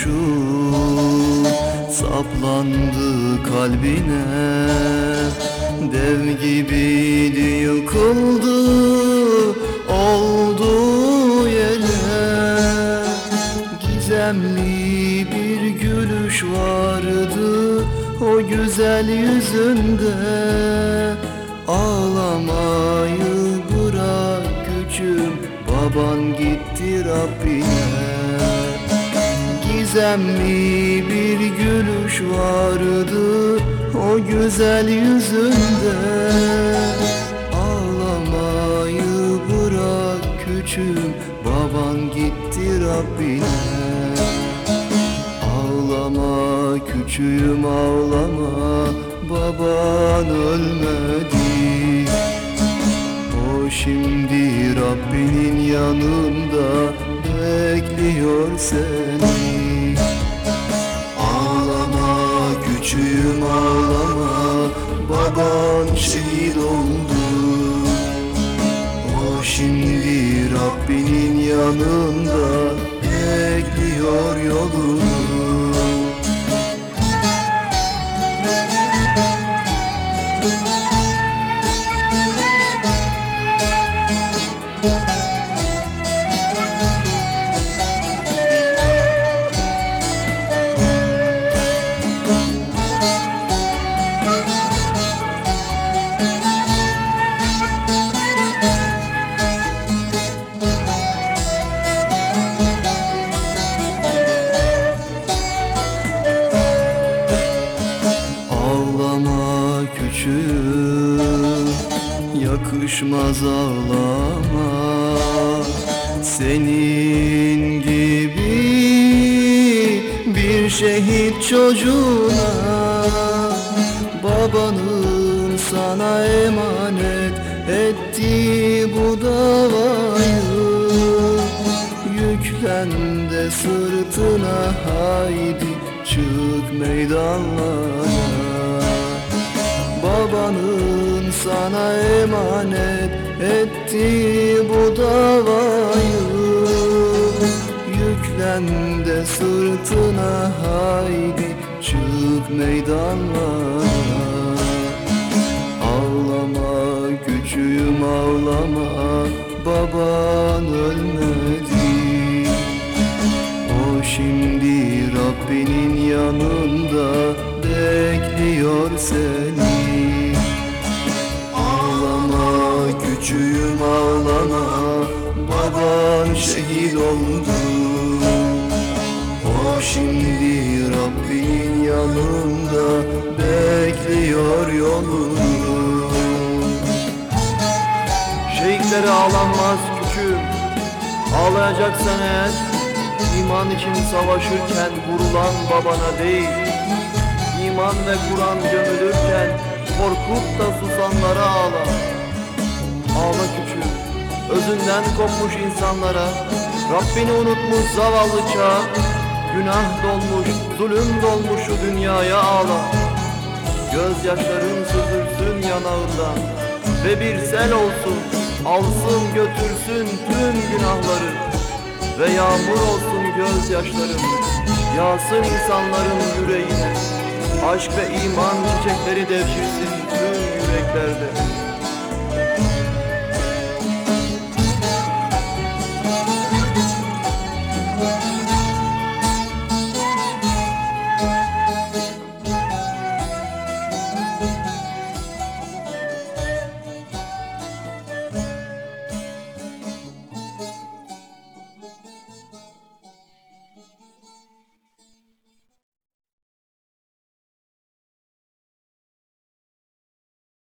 kuşu saplandı kalbine. Dev gibiydi yıkıldı olduğu yere. Gizemli bir gülüş vardı o güzel yüzünde. Ağlamayı bırak küçüm baban gitti Rabbine Gizemli bir gülüş vardı o güzel yüzünde. Ağlamayı bırak küçüm baban gitti Rabbine. Ağlama küçüğüm ağlama baban ölmedi. O şimdi Rabbinin yanında bekliyor seni Rabbinin yanında bekliyor yolunu Yakışmaz ağlama. Senin gibi Bir şehit çocuğuna Babanın sana emanet etti bu davayı Yüklen de sırtına haydi çık meydanlara Babanın sana emanet etti bu davayı Yüklen de sırtına haydi çık meydanlara. Ağlama küçüğüm ağlama baban ölmedi. O şimdi Rabbinin yanında bekliyor seni Küçüğüm ağlama baban şehit oldu. O şimdi Rabbinin yanında bekliyor yolunu Şehitlere ağlanmaz küçüğüm Ağlayacaksan eğer iman için savaşırken vurulan babana değil İman ve Kur'an gömülürken korkup da susanlara ağla Ağla küçüğüm özünden kopmuş insanlara Rabbini unutmuş zavallı çağ Günah dolmuş, zulüm dolmuş şu dünyaya ağla. Gözyaşların süzülsün yanağından Ve bir sel olsun Alsın götürsün tüm günahları Ve yağmur olsun gözyaşların Yağsın insanların yüreğine. Aşk ve iman çiçekleri devşirsin tüm yüreklerde